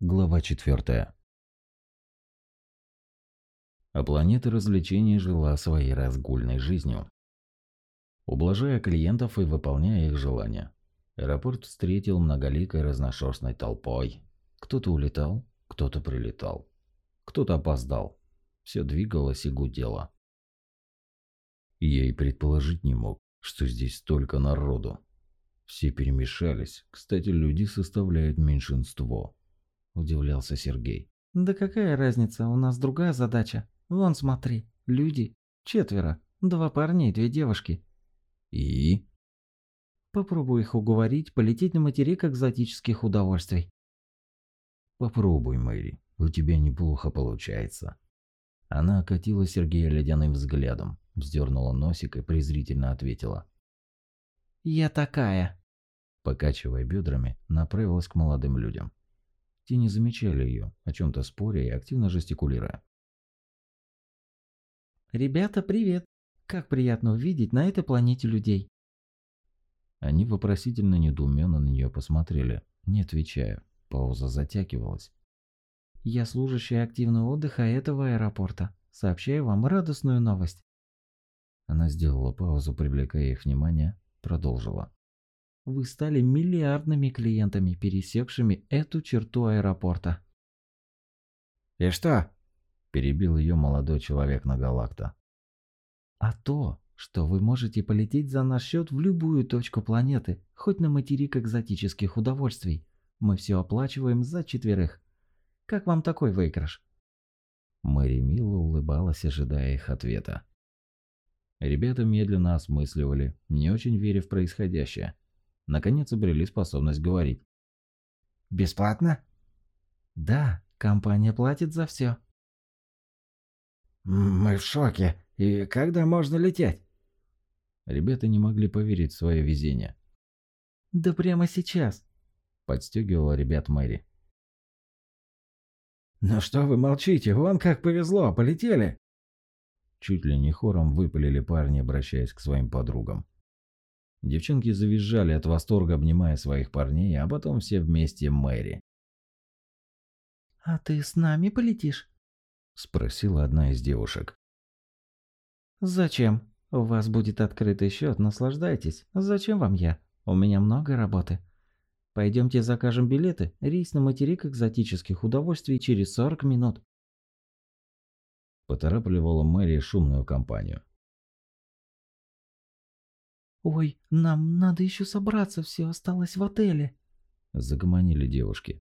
Глава 4. А планета развлечений жила своей разгульной жизнью. Ублажая клиентов и выполняя их желания. Аэропорт встретил многоликой разношерстной толпой. Кто-то улетал, кто-то прилетал. Кто-то опоздал. Все двигалось и гудело. Я и предположить не мог, что здесь столько народу. Все перемешались. Кстати, люди составляют меньшинство. Удивлялся Сергей. Да какая разница, у нас другая задача. Вон смотри, люди. Четверо. Два парня и две девушки. И? Попробуй их уговорить полететь на материк экзотических удовольствий. Попробуй, Мэри. У тебя неплохо получается. Она окатила Сергея ледяным взглядом, вздернула носик и презрительно ответила. «Я такая!» Покачивая бедрами, направилась к молодым людям. Те не замечали ее, о чем-то споря и активно жестикулируя. «Ребята, привет! Как приятно увидеть на этой планете людей!» Они вопросительно недоуменно на нее посмотрели, не отвечая. Пауза затягивалась. «Я служащая активного отдыха этого аэропорта. Сообщаю вам радостную новость». Она сделала паузу, привлекая их внимание, продолжила. Вы стали миллиардными клиентами, пересекшими эту черту аэропорта. «И что?» – перебил ее молодой человек на Галакта. «А то, что вы можете полететь за наш счет в любую точку планеты, хоть на материк экзотических удовольствий. Мы все оплачиваем за четверых. Как вам такой выигрыш?» Мэри мило улыбалась, ожидая их ответа. Ребята медленно осмысливали, не очень веря в происходящее. Наконец обрели способность говорить. «Бесплатно?» «Да, компания платит за все». «Мы в шоке. И когда можно лететь?» Ребята не могли поверить в свое везение. «Да прямо сейчас», – подстегивала ребят Мэри. «Ну что вы молчите? Вон как повезло, полетели!» Чуть ли не хором выпалили парни, обращаясь к своим подругам. Девчонки завизжали от восторга, обнимая своих парней, а потом все вместе Мэри. «А ты с нами полетишь?» – спросила одна из девушек. «Зачем? У вас будет открытый счет, наслаждайтесь. Зачем вам я? У меня много работы. Пойдемте закажем билеты. Рейс на материк экзотических удовольствий через 40 минут». Поторапливала Мэри шумную компанию. «Ой, нам надо еще собраться, все осталось в отеле», – загомонили девушки.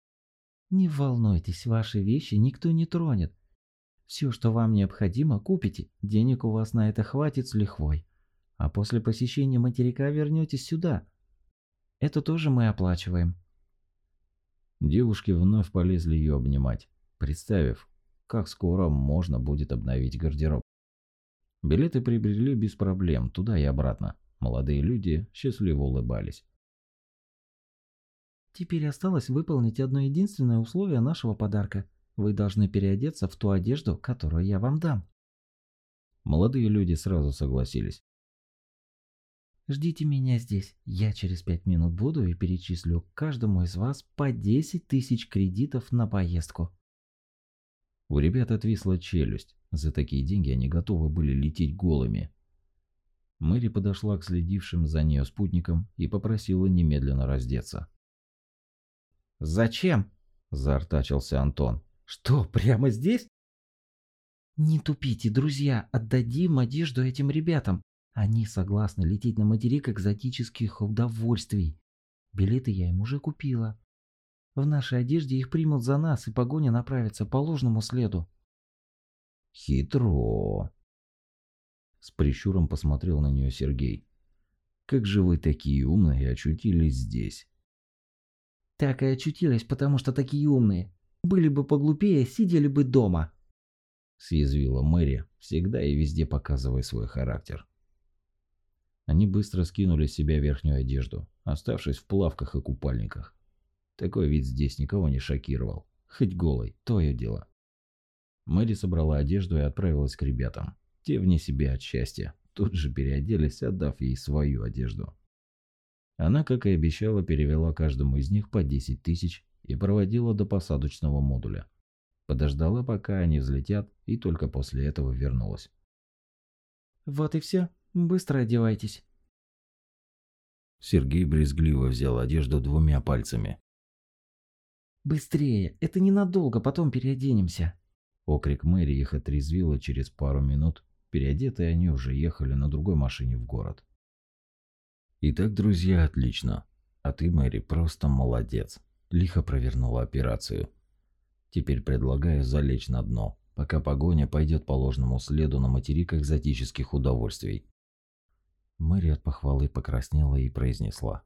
«Не волнуйтесь, ваши вещи никто не тронет. Все, что вам необходимо, купите, денег у вас на это хватит с лихвой. А после посещения материка вернетесь сюда. Это тоже мы оплачиваем». Девушки вновь полезли ее обнимать, представив, как скоро можно будет обновить гардероб. Билеты приобрели без проблем, туда и обратно. Молодые люди счастливо улыбались. Теперь осталось выполнить одно единственное условие нашего подарка. Вы должны переодеться в ту одежду, которую я вам дам. Молодые люди сразу согласились. Ждите меня здесь. Я через пять минут буду и перечислю каждому из вас по 10 тысяч кредитов на поездку. У ребят отвисла челюсть. За такие деньги они готовы были лететь голыми. Мэри подошла к следившим за нее спутникам и попросила немедленно раздеться. «Зачем?» – заортачился Антон. «Что, прямо здесь?» «Не тупите, друзья, отдадим одежду этим ребятам. Они согласны лететь на материк экзотических удовольствий. Билеты я им уже купила. В нашей одежде их примут за нас, и погоня направится по ложному следу». «Хитро», с прищуром посмотрел на нее Сергей. «Как же вы такие умные очутились здесь?» «Так и очутились, потому что такие умные. Были бы поглупее, сидели бы дома», съязвила Мэри, всегда и везде показывая свой характер. Они быстро скинули с себя верхнюю одежду, оставшись в плавках и купальниках. Такой вид здесь никого не шокировал. Хоть голый, то и дело. Мэри собрала одежду и отправилась к ребятам. Те вне себя от счастья, тут же переоделись, отдав ей свою одежду. Она, как и обещала, перевела каждому из них по 10 тысяч и проводила до посадочного модуля. Подождала, пока они взлетят, и только после этого вернулась. «Вот и все. Быстро одевайтесь». Сергей брезгливо взял одежду двумя пальцами. «Быстрее! Это ненадолго, потом переоденемся!» Окрик Мэри их отрезвил, и через пару минут, переодетые, они уже ехали на другой машине в город. «Итак, друзья, отлично. А ты, Мэри, просто молодец. Лихо провернула операцию. Теперь предлагаю залечь на дно, пока погоня пойдет по ложному следу на материк экзотических удовольствий». Мэри от похвалы покраснела и произнесла.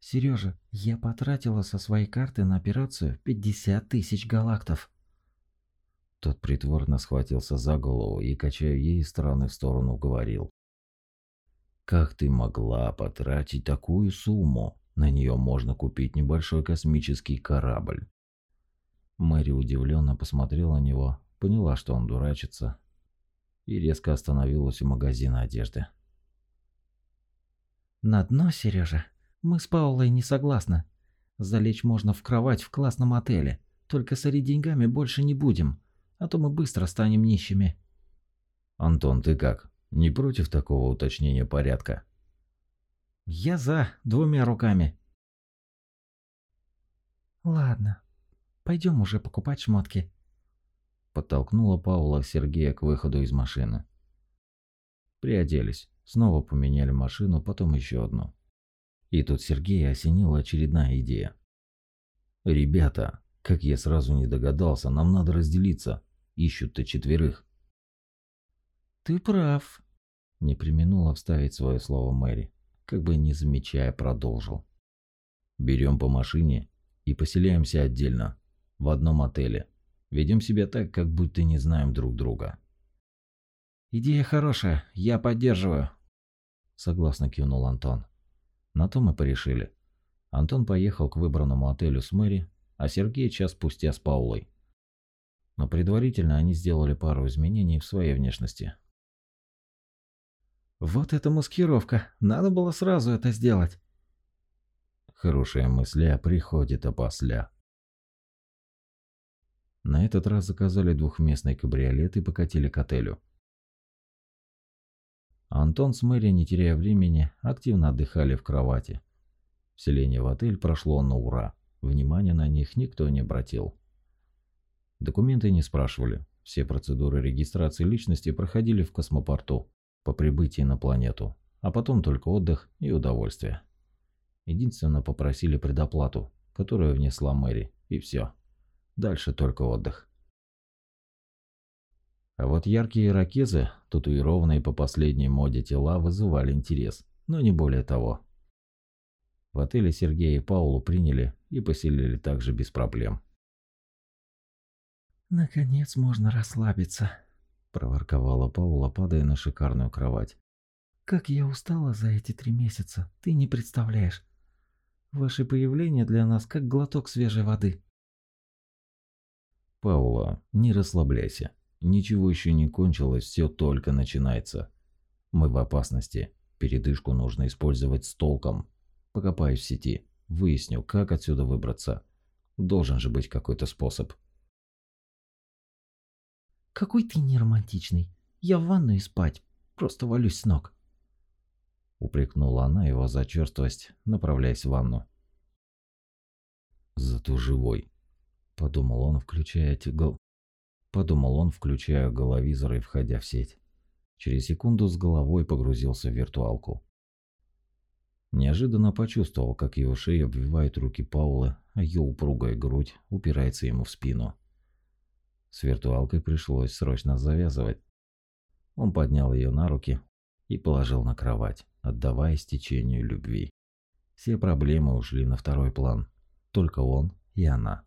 Сережа, я потратила со своей карты на операцию 50 тысяч галактов. Тот притворно схватился за голову и, качая ей из стороны в сторону, говорил. «Как ты могла потратить такую сумму? На нее можно купить небольшой космический корабль». Мэри удивленно посмотрела на него, поняла, что он дурачится, и резко остановилась у магазина одежды. «На дно, Сережа? Мы с Паулой не согласны. Залечь можно в кровать в классном отеле, только с деньгами больше не будем, а то мы быстро станем нищими. Антон, ты как? Не против такого уточнения порядка? Я за, двумя руками. Ладно, пойдем уже покупать шмотки. Подтолкнула Паула Сергея к выходу из машины. Приоделись, снова поменяли машину, потом еще одну. И тут Сергея осенила очередная идея. «Ребята, как я сразу не догадался, нам надо разделиться. Ищут-то четверых». «Ты прав», — не применула вставить свое слово Мэри, как бы не замечая, продолжил. «Берем по машине и поселяемся отдельно, в одном отеле. Ведем себя так, как будто не знаем друг друга». «Идея хорошая, я поддерживаю», — согласно кивнул Антон. На то мы порешили. Антон поехал к выбранному отелю с Мэри, а Сергей час спустя с Паулой. Но предварительно они сделали пару изменений в своей внешности. «Вот это маскировка! Надо было сразу это сделать!» Хорошая мысля приходит опосля. На этот раз заказали двухместный кабриолет и покатили к отелю. Антон с Мэри, не теряя времени, активно отдыхали в кровати. Вселение в отель прошло на ура. Внимания на них никто не обратил. Документы не спрашивали. Все процедуры регистрации личности проходили в космопорту по прибытии на планету, а потом только отдых и удовольствие. Единственно попросили предоплату, которую внесла Мэри, и все. Дальше только отдых. А вот яркие ирокезы, татуированные по последней моде тела, вызывали интерес, но не более того. В отеле Сергея и Паулу приняли и поселили также без проблем. «Наконец можно расслабиться», – проворковала Паула, падая на шикарную кровать. «Как я устала за эти три месяца, ты не представляешь. Ваше появление для нас как глоток свежей воды». «Паула, не расслабляйся. Ничего еще не кончилось, все только начинается. Мы в опасности. Передышку нужно использовать с толком. Покопаюсь в сети. Выясню, как отсюда выбраться. Должен же быть какой-то способ. Какой ты неромантичный. Я в ванную спать. Просто валюсь с ног. Упрекнула она его за черствость, направляясь в ванну. Зато живой. Подумал он, включая тягл подумал он, включая головизор и входя в сеть. Через секунду с головой погрузился в виртуалку. Неожиданно почувствовал, как его шея обвивает руки Паулы, а ее упругая грудь упирается ему в спину. С виртуалкой пришлось срочно завязывать. Он поднял ее на руки и положил на кровать, отдаваясь течению любви. Все проблемы ушли на второй план. Только он и она.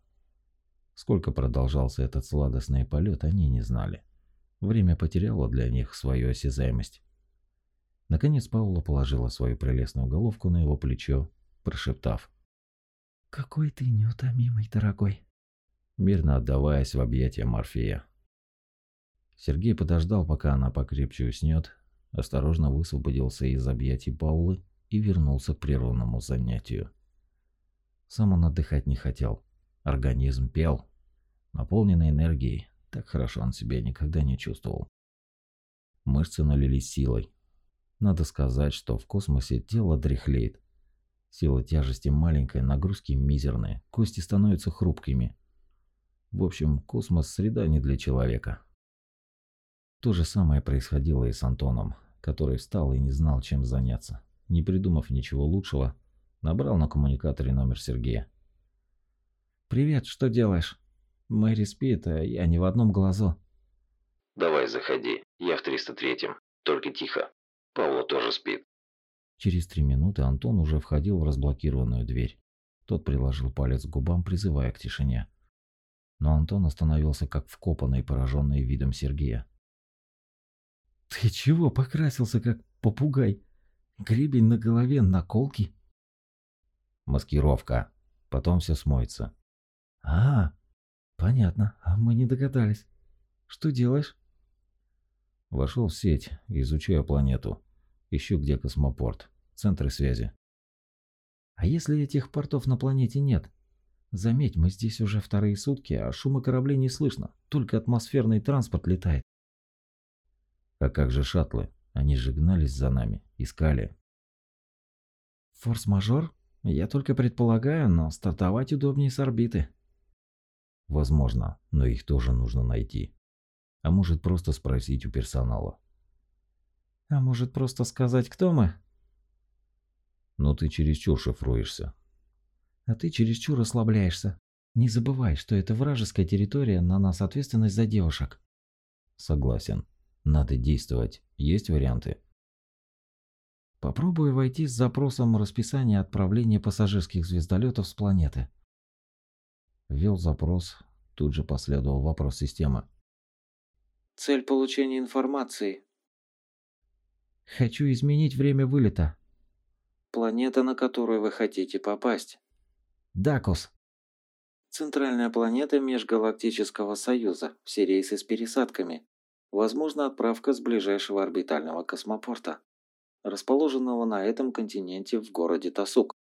Сколько продолжался этот сладостный полет, они не знали. Время потеряло для них свою осязаемость. Наконец Паула положила свою прелестную головку на его плечо, прошептав. «Какой ты неутомимый, дорогой!» Мирно отдаваясь в объятия Морфея. Сергей подождал, пока она покрепче уснет, осторожно высвободился из объятий Паулы и вернулся к прерванному занятию. Сам он отдыхать не хотел. Организм пел, наполненный энергией. Так хорошо он себя никогда не чувствовал. Мышцы налились силой. Надо сказать, что в космосе тело дряхлеет. Сила тяжести маленькая, нагрузки мизерные, кости становятся хрупкими. В общем, космос – среда не для человека. То же самое происходило и с Антоном, который встал и не знал, чем заняться. Не придумав ничего лучшего, набрал на коммуникаторе номер Сергея. «Привет, что делаешь?» «Мэри спит, а я не в одном глазу». «Давай, заходи, я в 303-м, только тихо. Павло тоже спит». Через три минуты Антон уже входил в разблокированную дверь. Тот приложил палец к губам, призывая к тишине. Но Антон остановился как вкопанный, пораженный видом Сергея. «Ты чего покрасился, как попугай? Гребень на голове, наколки?» «Маскировка. Потом все смоется». «А, понятно. А мы не догадались. Что делаешь?» Вошел в сеть, изучая планету. Ищу, где космопорт. Центры связи. А если этих портов на планете нет? Заметь, мы здесь уже вторые сутки, а шума кораблей не слышно. Только атмосферный транспорт летает. А как же шаттлы? Они же гнались за нами, искали. Форс-мажор? Я только предполагаю, но стартовать удобнее с орбиты. Возможно, но их тоже нужно найти. А может просто спросить у персонала. А может просто сказать, кто мы? Ну ты чересчур шифруешься. А ты чересчур расслабляешься. Не забывай, что это вражеская территория, на нас ответственность за девушек. Согласен. Надо действовать. Есть варианты? Попробую войти с запросом расписания отправления пассажирских звездолетов с планеты. Ввел запрос, тут же последовал вопрос системы. Цель получения информации. Хочу изменить время вылета. Планета, на которую вы хотите попасть. Дакус. Центральная планета Межгалактического Союза. Все рейсы с пересадками. Возможно отправка с ближайшего орбитального космопорта, расположенного на этом континенте в городе Тасук.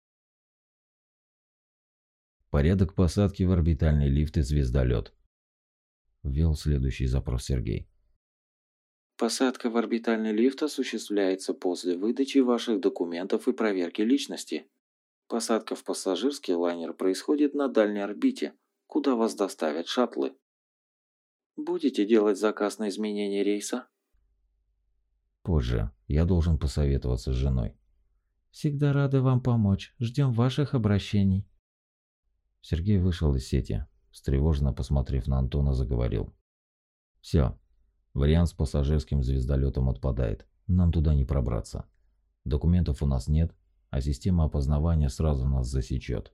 Порядок посадки в орбитальный лифт и звездолет. Ввел следующий запрос Сергей. Посадка в орбитальный лифт осуществляется после выдачи ваших документов и проверки личности. Посадка в пассажирский лайнер происходит на дальней орбите, куда вас доставят шаттлы. Будете делать заказ на изменение рейса? Позже. Я должен посоветоваться с женой. Всегда рады вам помочь. Ждем ваших обращений. Сергей вышел из сети. Встревоженно посмотрев на Антона, заговорил. Все, Вариант с пассажирским звездолетом отпадает. Нам туда не пробраться. Документов у нас нет, а система опознавания сразу нас засечет.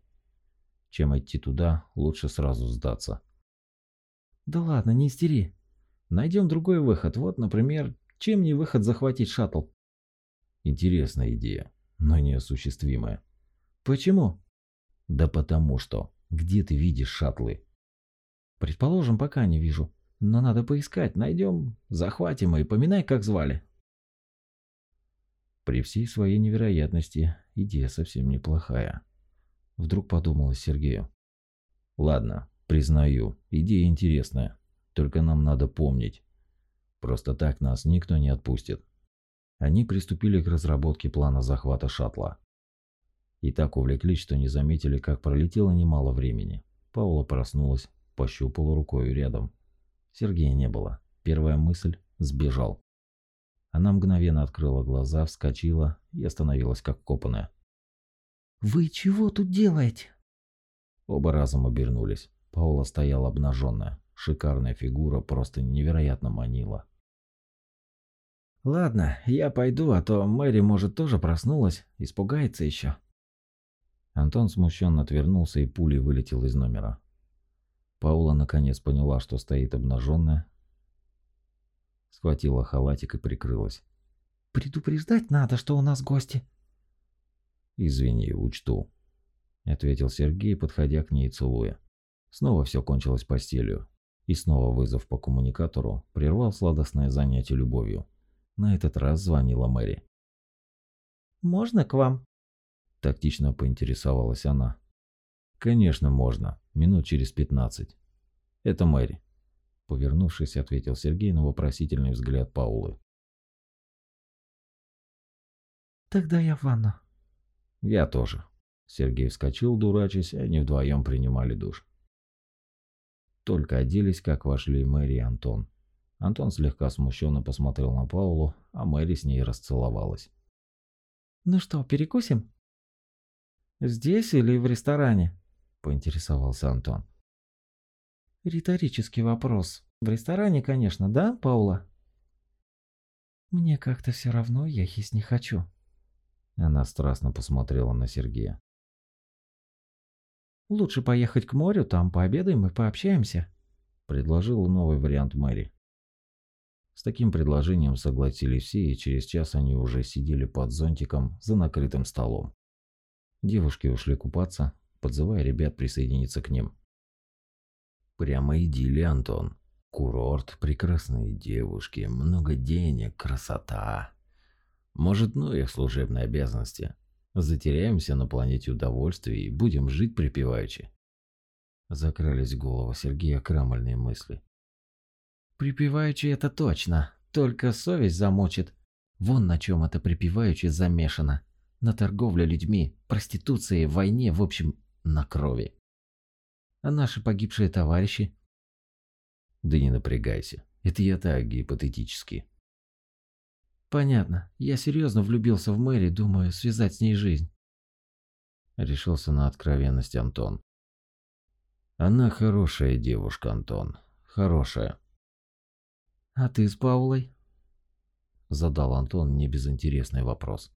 Чем идти туда, лучше сразу сдаться. Да ладно, не истери. Найдем другой выход. Вот, например, чем не выход захватить шаттл? Интересная идея, но неосуществимая. Почему? Да потому что. Где ты видишь шаттлы? Предположим, пока не вижу. Но надо поискать, найдем, захватим и поминай, как звали. При всей своей невероятности, идея совсем неплохая. Вдруг подумалось Сергею. Ладно, признаю, идея интересная. Только нам надо помнить. Просто так нас никто не отпустит. Они приступили к разработке плана захвата шаттла. И так увлеклись, что не заметили, как пролетело немало времени. Паула проснулась, пощупала рукой рядом. Сергея не было. Первая мысль – сбежал. Она мгновенно открыла глаза, вскочила и остановилась как копанная. «Вы чего тут делаете?» Оба разом обернулись. Паула стояла обнаженная. Шикарная фигура просто невероятно манила. «Ладно, я пойду, а то Мэри, может, тоже проснулась, испугается еще». Антон смущенно отвернулся и пулей вылетел из номера. Паула наконец поняла, что стоит обнаженная. Схватила халатик и прикрылась. «Предупреждать надо, что у нас гости». «Извини, учту», — ответил Сергей, подходя к ней целуя. Снова все кончилось постелью. И снова вызов по коммуникатору прервал сладостное занятие любовью. На этот раз звонила Мэри. «Можно к вам?» Тактично поинтересовалась она. Конечно, можно. Минут через пятнадцать. Это Мэри. Повернувшись, ответил Сергей на вопросительный взгляд Паулы. Тогда я в ванну. Я тоже. Сергей вскочил, дурачась, и они вдвоем принимали душ. Только оделись, как вошли Мэри и Антон. Антон слегка смущенно посмотрел на Паулу, а Мэри с ней расцеловалась. «Ну что, перекусим?» «Здесь или в ресторане?» – поинтересовался Антон. «Риторический вопрос. В ресторане, конечно, да, Паула?» «Мне как-то все равно, я есть не хочу». Она страстно посмотрела на Сергея. «Лучше поехать к морю, там пообедаем и пообщаемся», – предложил новый вариант Мэри. С таким предложением согласились все, и через час они уже сидели под зонтиком за накрытым столом. Девушки ушли купаться, подзывая ребят присоединиться к ним. Прямо идиллия, Антон. Курорт, прекрасные девушки, много денег, красота. Может, ну их служебные обязанности. Затеряемся на планете удовольствий и будем жить припеваючи. Закрались в голову Сергея крамольные мысли. Припеваючи это точно, только совесть замочит. Вон на чем это припеваючи замешано. На торговле людьми, проституции, войне, в общем, на крови. А наши погибшие товарищи? Да не напрягайся, это я так гипотетически. Понятно, я серьезно влюбился в Мэри, думаю связать с ней жизнь. Решился на откровенность Антон. Она хорошая девушка, Антон, хорошая. «А ты с Паулой?» Задал Антон небезынтересный вопрос.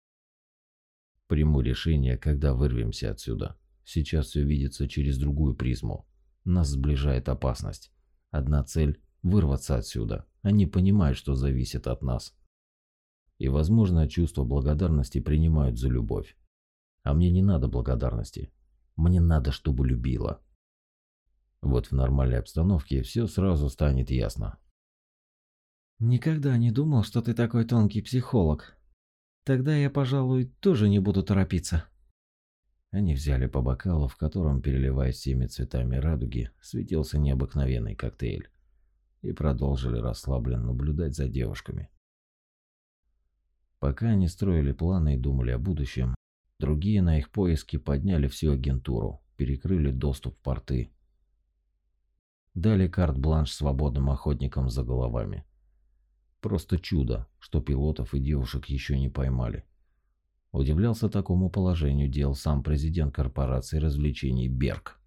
«Приму решение, когда вырвемся отсюда. Сейчас все видится через другую призму. Нас сближает опасность. Одна цель – вырваться отсюда. Они понимают, что зависит от нас. И, возможно, чувство благодарности принимают за любовь. А мне не надо благодарности. Мне надо, чтобы любила. Вот в нормальной обстановке все сразу станет ясно. Никогда не думал, что ты такой тонкий психолог. Тогда я, пожалуй, тоже не буду торопиться. Они взяли по бокалу, в котором, переливаясь всеми цветами радуги, светился необыкновенный коктейль, и продолжили расслабленно наблюдать за девушками. Пока они строили планы и думали о будущем, другие на их поиски подняли всю агентуру, перекрыли доступ в порты. Дали карт-бланш свободным охотникам за головами. Просто чудо, что пилотов и девушек еще не поймали. Удивлялся такому положению дел сам президент корпорации развлечений Берг.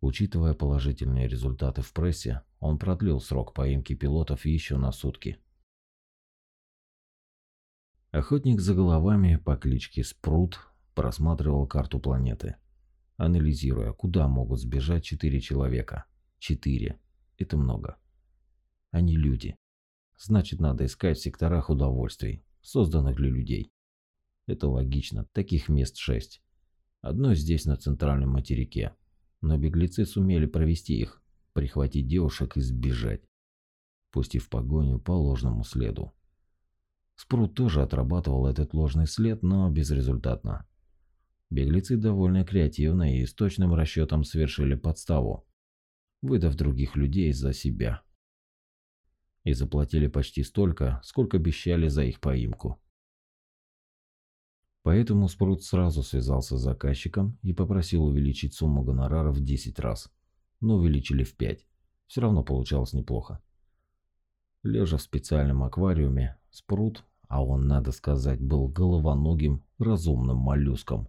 Учитывая положительные результаты в прессе, он продлил срок поимки пилотов еще на сутки. Охотник за головами по кличке Спрут просматривал карту планеты, анализируя, куда могут сбежать четыре человека. Четыре. Это много. Они люди. Значит, надо искать в секторах удовольствий, созданных для людей. Это логично, таких мест шесть. Одно здесь, на центральном материке. Но беглецы сумели провести их, прихватить девушек и сбежать, пустив погоню по ложному следу. Спрут тоже отрабатывал этот ложный след, но безрезультатно. Беглецы довольно креативно и с точным расчетом совершили подставу, выдав других людей за себя и заплатили почти столько, сколько обещали за их поимку. Поэтому Спрут сразу связался с заказчиком и попросил увеличить сумму гонорара в 10 раз, но увеличили в 5. Все равно получалось неплохо. Лежа в специальном аквариуме, Спрут, а он, надо сказать, был головоногим, разумным моллюском,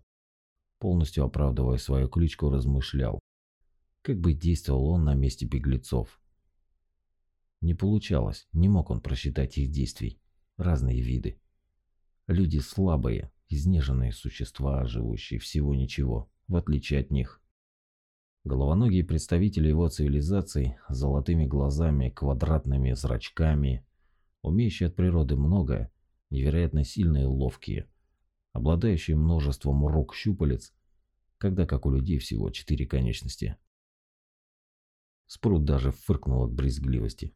полностью оправдывая свою кличку, размышлял, как бы действовал он на месте беглецов. Не получалось, не мог он просчитать их действий. Разные виды. Люди слабые, изнеженные существа, живущие всего ничего, в отличие от них. Головоногие представители его цивилизации с золотыми глазами, квадратными зрачками, умеющие от природы многое, невероятно сильные и ловкие, обладающие множеством рук-щупалец, когда как у людей всего четыре конечности. Спрут даже фыркнул от брезгливости.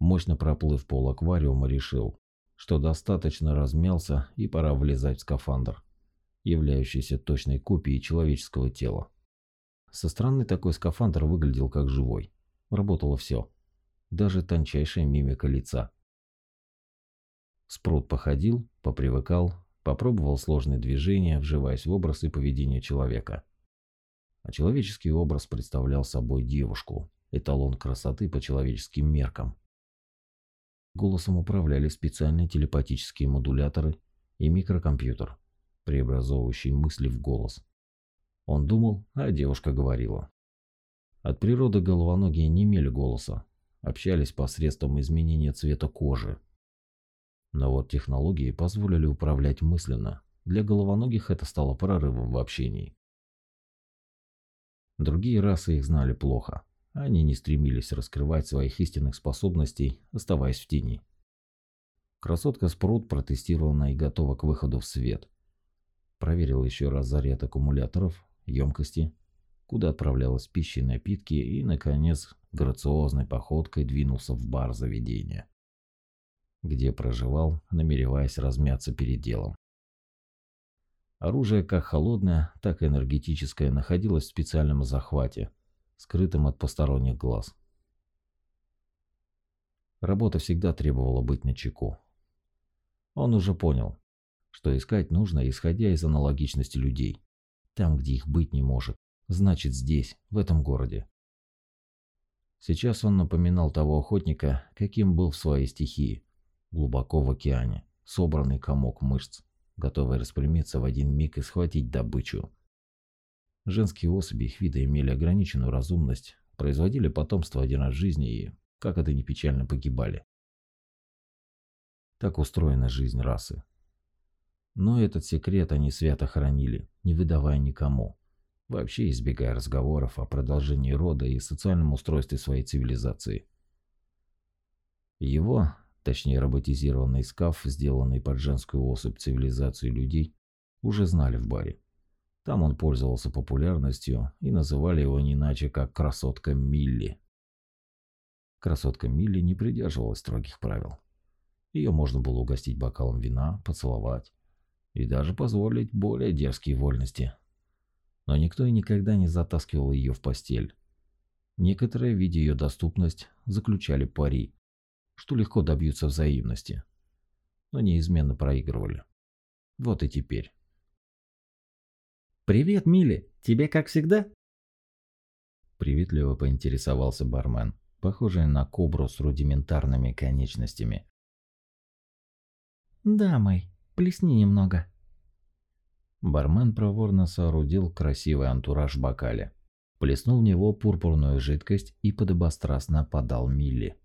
Мощно проплыв пол аквариума, решил, что достаточно размялся и пора влезать в скафандр, являющийся точной копией человеческого тела. Со стороны такой скафандр выглядел как живой. Работало все. Даже тончайшая мимика лица. Спрут походил, попривыкал, попробовал сложные движения, вживаясь в образ и поведение человека. А человеческий образ представлял собой девушку, эталон красоты по человеческим меркам. Голосом управляли специальные телепатические модуляторы и микрокомпьютер, преобразовывающий мысли в голос. Он думал, а девушка говорила. От природы головоногие не имели голоса, общались посредством изменения цвета кожи. Но вот технологии позволили управлять мысленно. Для головоногих это стало прорывом в общении. Другие расы их знали плохо. Они не стремились раскрывать своих истинных способностей, оставаясь в тени. Красотка Спрут протестирована и готова к выходу в свет. Проверил еще раз заряд аккумуляторов, емкости, куда отправлялась пища и напитки, и, наконец, грациозной походкой двинулся в бар заведения, где проживал, намереваясь размяться перед делом. Оружие как холодное, так и энергетическое находилось в специальном захвате, скрытом от посторонних глаз. Работа всегда требовала быть начеку. Он уже понял, что искать нужно, исходя из аналогичности людей. Там, где их быть не может, значит здесь, в этом городе. Сейчас он напоминал того охотника, каким был в своей стихии, глубоко в океане, собранный комок мышц готовые распрямиться в один миг и схватить добычу. Женские особи их вида имели ограниченную разумность, производили потомство один раз в жизни и, как это ни печально, погибали. Так устроена жизнь расы. Но этот секрет они свято хранили, не выдавая никому, вообще избегая разговоров о продолжении рода и социальном устройстве своей цивилизации. Его, точнее роботизированный скаф, сделанный под женскую особь цивилизации людей, уже знали в баре. Там он пользовался популярностью и называли его не иначе как «красотка Милли». Красотка Милли не придерживалась строгих правил. Ее можно было угостить бокалом вина, поцеловать и даже позволить более дерзкие вольности. Но никто и никогда не затаскивал ее в постель. Некоторые, видя ее доступность, заключали пари, что легко добьются взаимности, но неизменно проигрывали. Вот и теперь. «Привет, Милли! Тебе как всегда?» Приветливо поинтересовался бармен, похожий на кобру с рудиментарными конечностями. «Да, Мэй, плесни немного». Бармен проворно соорудил красивый антураж в бокале, плеснул в него пурпурную жидкость и подобострастно подал Милли.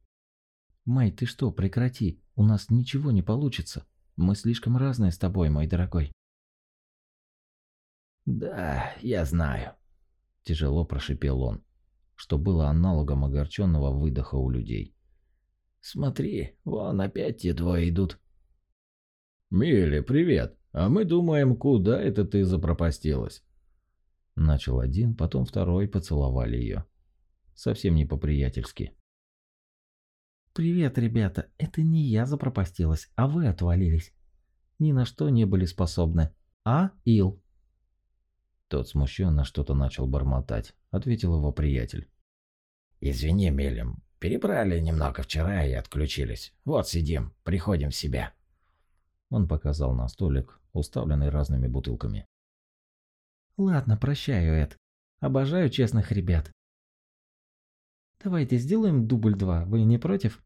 Май, ты что, прекрати. У нас ничего не получится. Мы слишком разные с тобой, мой дорогой. Да, я знаю. Тяжело прошипел он, что было аналогом огорченного выдоха у людей. Смотри, вон опять те двое идут. «Милли, привет! А мы думаем, куда это ты запропастилась?» Начал один, потом второй поцеловали ее. Совсем не по-приятельски. «Привет, ребята, это не я запропастилась, а вы отвалились. Ни на что не были способны. А, Ил?» Тот смущенно что-то начал бормотать, ответил его приятель. «Извини, Мелем, перебрали немного вчера и отключились. Вот сидим, приходим в себя». Он показал на столик, уставленный разными бутылками. «Ладно, прощаю, Эд. Обожаю честных ребят. Давайте сделаем дубль два, вы не против?»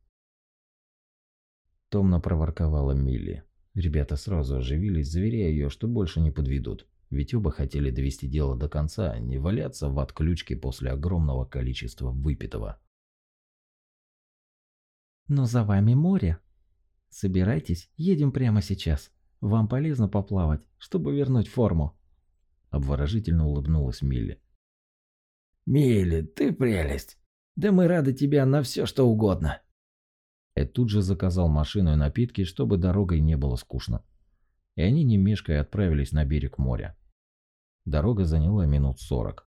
Томно проворковала Милли. Ребята сразу оживились, заверяя ее, что больше не подведут. Ведь оба хотели довести дело до конца, а не валяться в отключке после огромного количества выпитого. «Но за вами море. Собирайтесь, едем прямо сейчас. Вам полезно поплавать, чтобы вернуть форму». Обворожительно улыбнулась Милли. «Милли, ты прелесть! Да мы рады тебя на все, что угодно!» Эд тут же заказал машину и напитки, чтобы дорогой не было скучно. И они, не мешкая, отправились на берег моря. Дорога заняла минут сорок.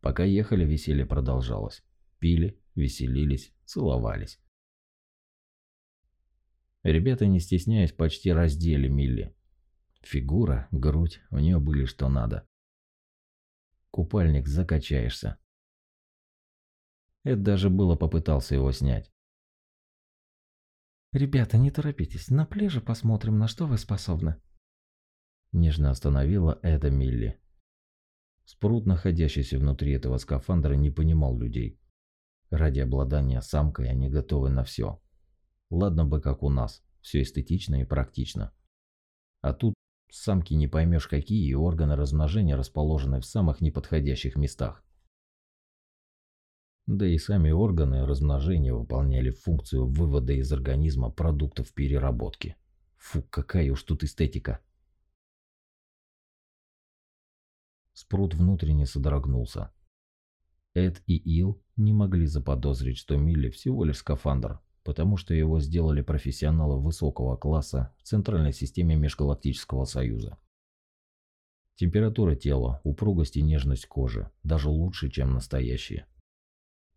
Пока ехали, веселье продолжалось. Пили, веселились, целовались. Ребята, не стесняясь, почти раздели Милли. Фигура, грудь, у нее были что надо. купальник закачаешься. Эд даже было попытался его снять. «Ребята, не торопитесь, на пляже посмотрим, на что вы способны». Нежно остановила Эда Милли. Спрут, находящийся внутри этого скафандра, не понимал людей. Ради обладания самкой они готовы на все. Ладно бы как у нас, все эстетично и практично. А тут самки не поймешь какие, и органы размножения расположены в самых неподходящих местах. Да и сами органы размножения выполняли функцию вывода из организма продуктов переработки. Фу, какая уж тут эстетика. Спрут внутренне содрогнулся. Эд и Ил не могли заподозрить, что Милли всего лишь скафандр, потому что его сделали профессионалы высокого класса в Центральной системе Межгалактического Союза. Температура тела, упругость и нежность кожи даже лучше, чем настоящие.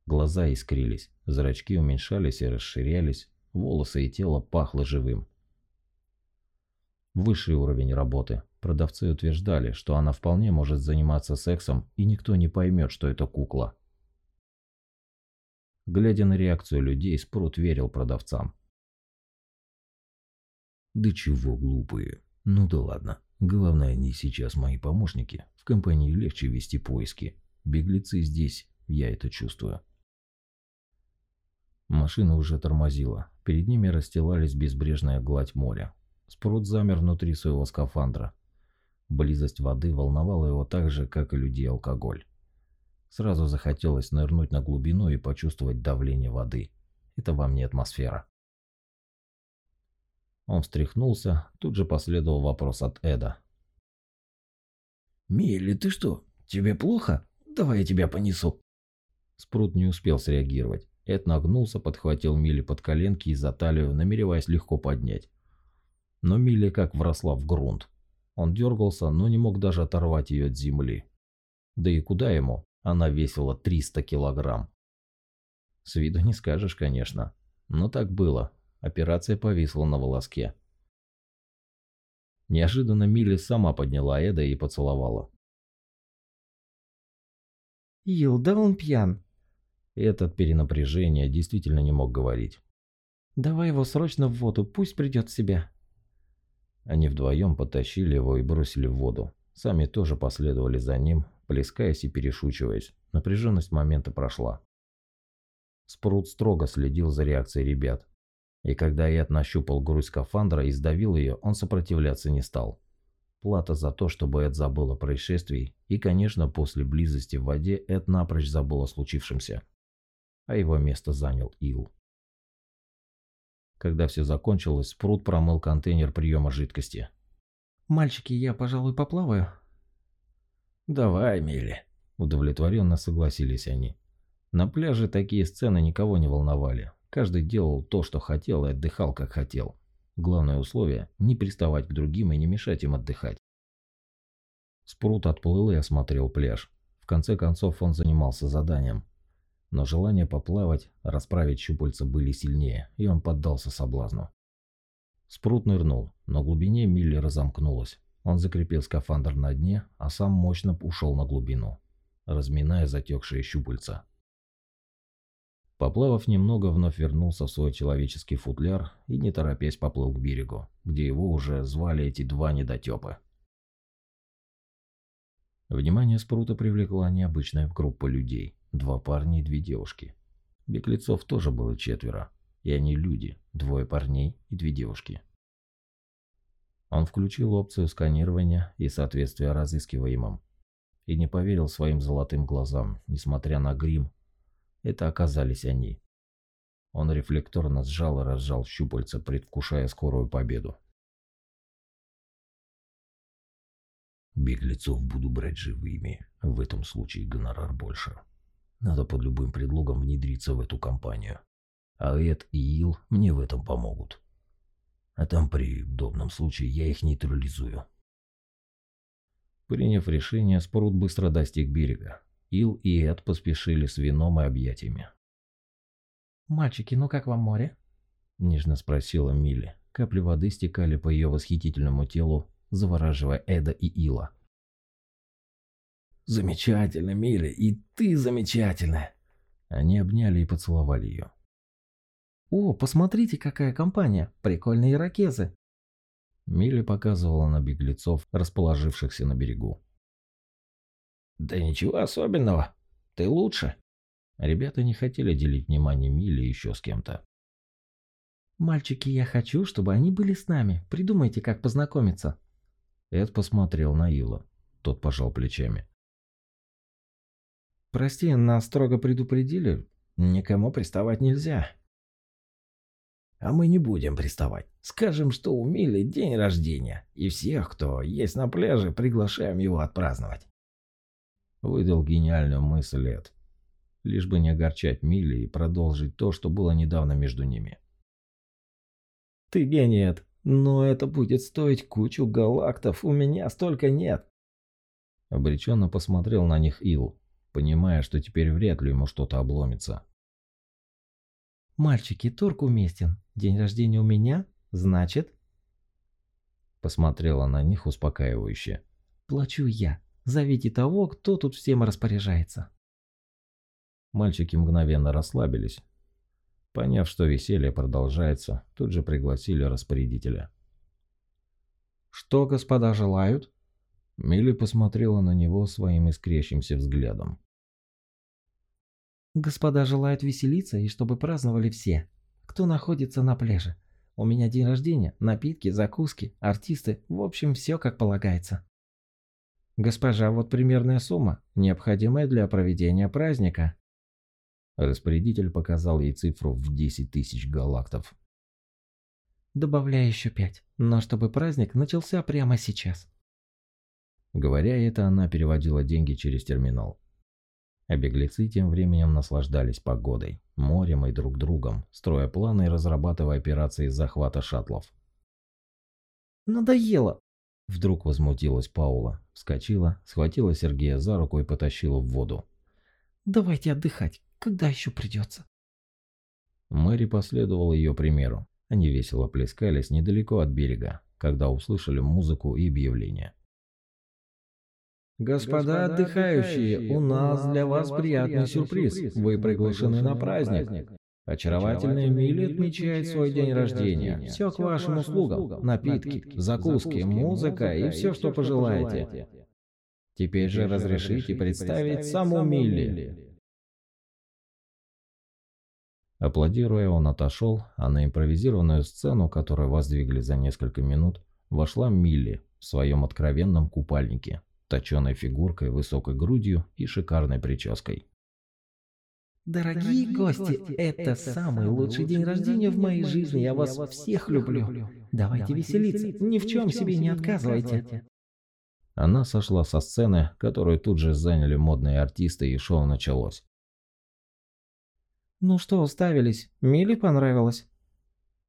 Глаза искрились, зрачки уменьшались и расширялись, волосы и тело пахло живым. Высший уровень работы. Продавцы утверждали, что она вполне может заниматься сексом, и никто не поймет, что это кукла. Глядя на реакцию людей, Спрут верил продавцам. Да чего глупые. Ну да ладно. Главное, они сейчас мои помощники. В компании легче вести поиски. Беглецы здесь, я это чувствую. Машина уже тормозила. Перед ними расстилались безбрежная гладь моря. Спрут замер внутри своего скафандра. Близость воды волновала его так же, как и людей алкоголь. Сразу захотелось нырнуть на глубину и почувствовать давление воды. Это вам не атмосфера. Он встряхнулся, тут же последовал вопрос от Эда. «Милли, ты что, тебе плохо? Давай я тебя понесу». Спрут не успел среагировать. Эд нагнулся, подхватил Милли под коленки и за талию, намереваясь легко поднять. Но Милли как вросла в грунт. Он дергался, но не мог даже оторвать ее от земли. Да и куда ему? Она весила 300 килограмм. С виду не скажешь, конечно. Но так было. Операция повисла на волоске. Неожиданно Милли сама подняла Эда и поцеловала. «Ил, да он пьян!» Этот перенапряжение действительно не мог говорить. «Давай его срочно в воду, пусть придет в себя!» Они вдвоем потащили его и бросили в воду. Сами тоже последовали за ним, плескаясь и перешучиваясь. Напряженность момента прошла. Спрут строго следил за реакцией ребят. И когда Эд нащупал грудь скафандра и сдавил ее, он сопротивляться не стал. Плата за то, чтобы Эд забыл о происшествии, и, конечно, после близости в воде Эд напрочь забыл о случившемся. А его место занял Ил. Когда все закончилось, Спрут промыл контейнер приема жидкости. «Мальчики, я, пожалуй, поплаваю?» «Давай, Милли», – удовлетворенно согласились они. На пляже такие сцены никого не волновали. Каждый делал то, что хотел и отдыхал, как хотел. Главное условие – не приставать к другим и не мешать им отдыхать. Спрут отплыл и осмотрел пляж. В конце концов он занимался заданием – но желание поплавать, расправить щупальца были сильнее, и он поддался соблазну. Спрут нырнул, на глубине Милли разомкнулась. Он закрепил скафандр на дне, а сам мощно ушел на глубину, разминая затекшие щупальца. Поплавав немного, вновь вернулся в свой человеческий футляр и, не торопясь, поплыл к берегу, где его уже звали эти два недотепы. Внимание Спрута привлекла необычная группа людей. Два парня и две девушки. Беглецов тоже было четверо. И они люди. Двое парней и две девушки. Он включил опцию сканирования и соответствия разыскиваемым. И не поверил своим золотым глазам, несмотря на грим. Это оказались они. Он рефлекторно сжал и разжал щупальца, предвкушая скорую победу. Беглецов буду брать живыми. В этом случае гонорар больше. Надо под любым предлогом внедриться в эту компанию. А Эд и Ил мне в этом помогут. А там при удобном случае я их нейтрализую. Приняв решение, Спрут быстро достиг берега. Ил и Эд поспешили с вином и объятиями. «Мальчики, ну как вам море?» – нежно спросила Милли. Капли воды стекали по ее восхитительному телу, завораживая Эда и Ила. Замечательно, Миля, и ты замечательная. Они обняли и поцеловали ее. «О, посмотрите, какая компания! Прикольные ирокезы!» Милли показывала на беглецов, расположившихся на берегу. «Да ничего особенного. Ты лучше». Ребята не хотели делить внимание Милли еще с кем-то. «Мальчики, я хочу, чтобы они были с нами. Придумайте, как познакомиться». Эд посмотрел на Ила. Тот пожал плечами. «Прости, нас строго предупредили. Никому приставать нельзя». А мы не будем приставать. Скажем, что у Милли день рождения, и всех, кто есть на пляже, приглашаем его отпраздновать. Выдал гениальную мысль Эд. Лишь бы не огорчать Милли и продолжить то, что было недавно между ними. Ты гений, Эд, но это будет стоить кучу галактов, у меня столько нет. Обреченно посмотрел на них Ил, понимая, что теперь вряд ли ему что-то обломится. «Мальчики, торг уместен. День рождения у меня, значит...» Посмотрела на них успокаивающе. «Плачу я. Зовите того, кто тут всем распоряжается». Мальчики мгновенно расслабились. Поняв, что веселье продолжается, тут же пригласили распорядителя. «Что господа желают?» Милли посмотрела на него своим искрящимся взглядом. Господа желают веселиться и чтобы праздновали все, кто находится на пляже. У меня день рождения, напитки, закуски, артисты, в общем, все как полагается. Госпожа, вот примерная сумма, необходимая для проведения праздника. Распорядитель показал ей цифру в 10 тысяч галактов. Добавляю еще пять, но чтобы праздник начался прямо сейчас. Говоря это, она переводила деньги через терминал. А беглецы тем временем наслаждались погодой, морем и друг другом, строя планы и разрабатывая операции захвата шаттлов. «Надоело!» Вдруг возмутилась Паула, вскочила, схватила Сергея за руку и потащила в воду. «Давайте отдыхать, когда еще придется?» Мэри последовала ее примеру. Они весело плескались недалеко от берега, когда услышали музыку и объявление. Господа отдыхающие, у нас для вас приятный сюрприз. Вы приглашены на праздник. Очаровательная Милли отмечает свой день рождения. Все к вашим услугам. Напитки, закуски, музыка и все, что пожелаете. Теперь же разрешите представить саму Милли. Аплодируя, он отошел, а на импровизированную сцену, которую воздвигли за несколько минут, вошла Милли в своем откровенном купальнике, точеной фигуркой, высокой грудью и шикарной прической. Дорогие гости, это самый лучший день рождения в моей жизни, я вас всех люблю. Давайте веселиться, ни в чем себе не отказывайте. Она сошла со сцены, которую тут же заняли модные артисты, и шоу началось. Ну что, уставились? Миле понравилось?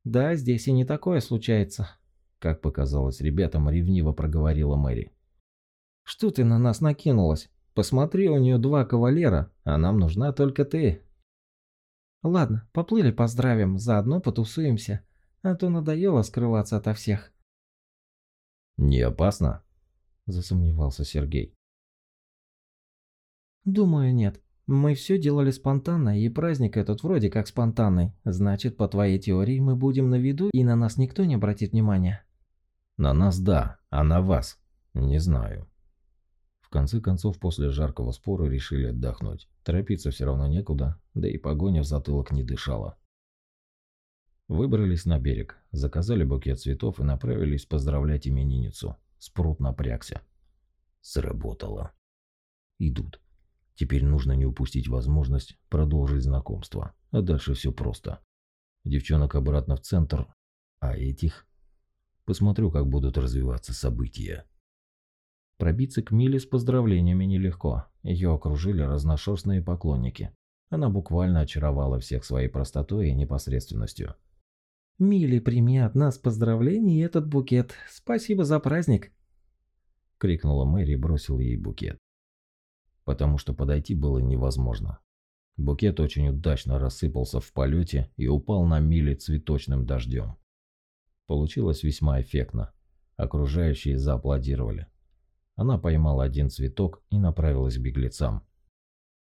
Да, здесь и не такое случается. Как показалось ребятам, ревниво проговорила Мэри. Что ты на нас накинулась? Посмотри, у нее два кавалера, а нам нужна только ты. Ладно, поплыли поздравим, заодно потусуемся, а то надоело скрываться ото всех. Не опасно? Засомневался Сергей. Думаю, нет. Мы все делали спонтанно, и праздник этот вроде как спонтанный. Значит, по твоей теории, мы будем на виду, и на нас никто не обратит внимания. На нас да, а на вас? Не знаю. В конце концов, после жаркого спора решили отдохнуть. Торопиться все равно некуда, да и погоня в затылок не дышала. Выбрались на берег, заказали букет цветов и направились поздравлять именинницу. Спрут напрягся. Сработало. Идут. Теперь нужно не упустить возможность продолжить знакомство. А дальше все просто. Девчонок обратно в центр, а этих... Посмотрю, как будут развиваться события. Пробиться к Миле с поздравлениями нелегко. Ее окружили разношерстные поклонники. Она буквально очаровала всех своей простотой и непосредственностью. «Милли, прими от нас поздравления и этот букет. Спасибо за праздник!» Крикнула Мэри и бросила ей букет. Потому что подойти было невозможно. Букет очень удачно рассыпался в полете и упал на Милли цветочным дождем. Получилось весьма эффектно. Окружающие зааплодировали. Она поймала один цветок и направилась к беглецам.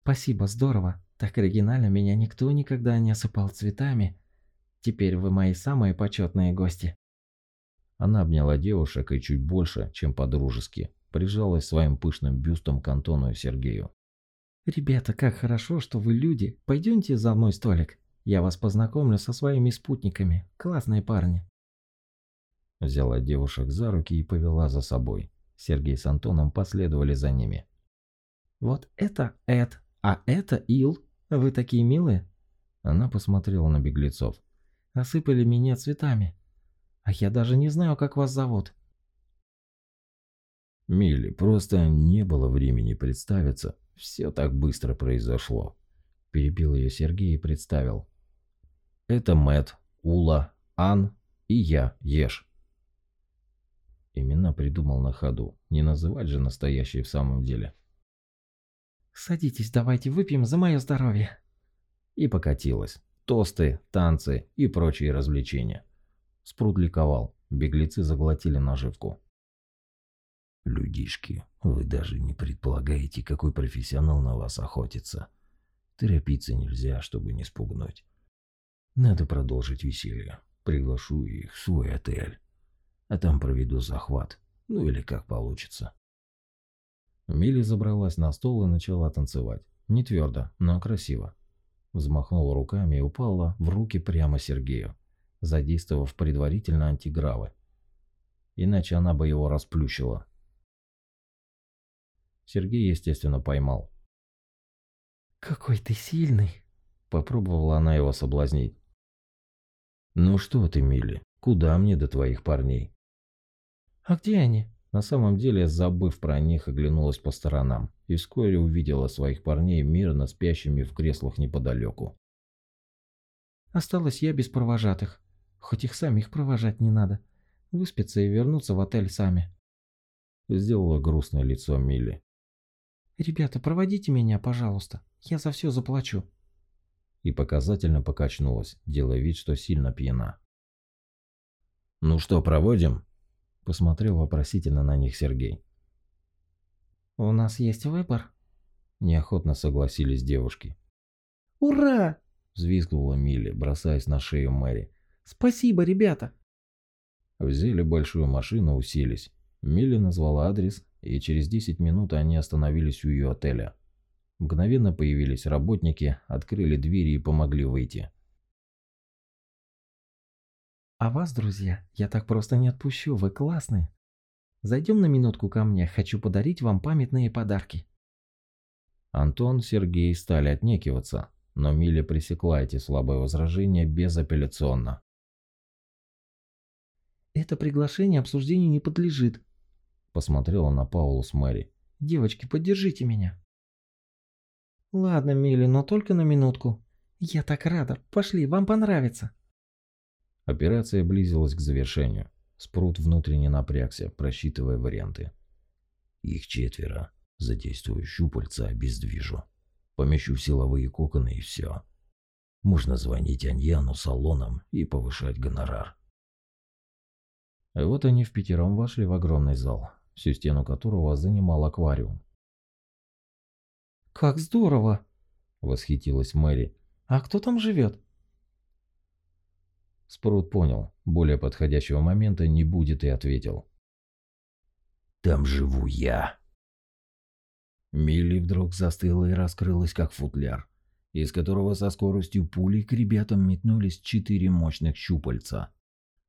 Спасибо, здорово. Так оригинально меня никто никогда не осыпал цветами. Теперь вы мои самые почетные гости. Она обняла девушек и чуть больше, чем по-дружески, прижалась своим пышным бюстом к Антону и Сергею. «Ребята, как хорошо, что вы люди. Пойдемте за мой столик. Я вас познакомлю со своими спутниками. Классные парни». Взяла девушек за руки и повела за собой. Сергей с Антоном последовали за ними. «Вот это Эд, а это Ил. Вы такие милые». Она посмотрела на беглецов. «Осыпали меня цветами. А я даже не знаю, как вас зовут». Милли, просто не было времени представиться. Все так быстро произошло. Перебил ее Сергей и представил. Это Мэт, Ула, Ан и я, Еш. Имена придумал на ходу. Не называть же настоящие в самом деле. «Садитесь, давайте выпьем за мое здоровье». И покатилась. Тосты, танцы и прочие развлечения. Спрут ликовал. Беглецы заглотили наживку. Людишки, вы даже не предполагаете, какой профессионал на вас охотится. Торопиться нельзя, чтобы не спугнуть. Надо продолжить веселье. Приглашу их в свой отель. А там проведу захват. Ну или как получится. Милли забралась на стол и начала танцевать. Не твердо, но красиво. Взмахнула руками и упала в руки прямо Сергею, задействовав предварительно антигравы. Иначе она бы его расплющила. Сергей, естественно, поймал. «Какой ты сильный!» Попробовала она его соблазнить. «Ну что ты, Милли, куда мне до твоих парней?» «А где они?» На самом деле, забыв про них, оглянулась по сторонам и вскоре увидела своих парней мирно спящими в креслах неподалеку. «Осталась я без провожатых. Хоть их самих провожать не надо. Выспятся и вернуться в отель сами». Сделала грустное лицо Милли. «Ребята, проводите меня, пожалуйста. Я за все заплачу». И показательно покачнулась, делая вид, что сильно пьяна. «Ну что, проводим?» Посмотрел вопросительно на них Сергей. «У нас есть выбор?» Неохотно согласились девушки. «Ура!» – взвизгнула Милли, бросаясь на шею Мэри. «Спасибо, ребята!» Взяли большую машину, уселись. Милли назвала адрес, и через 10 минут они остановились у ее отеля. Мгновенно появились работники, открыли двери и помогли выйти. «А вас, друзья, я так просто не отпущу, вы классные. Зайдем на минутку ко мне, хочу подарить вам памятные подарки». Антон, Сергей стали отнекиваться, но Миля пресекла эти слабые возражения безапелляционно. «Это приглашение обсуждению не подлежит», Посмотрела на Паулу с Мэри. «Девочки, поддержите меня». «Ладно, Милли, но только на минутку. Я так рада. Пошли, вам понравится». Операция близилась к завершению. Спрут внутренне напрягся, просчитывая варианты. Их четверо. Задействую щупальца, обездвижу. Помещу в силовые коконы и все. Можно звонить Аньяну салоном и повышать гонорар. Вот они в пятером вошли в огромный зал всю стену которого занимал аквариум. «Как здорово!» – восхитилась Мэри. «А кто там живет?» Спрут понял, более подходящего момента не будет и ответил. «Там живу я!» Милли вдруг застыла и раскрылась, как футляр, из которого со скоростью пули к ребятам метнулись четыре мощных щупальца.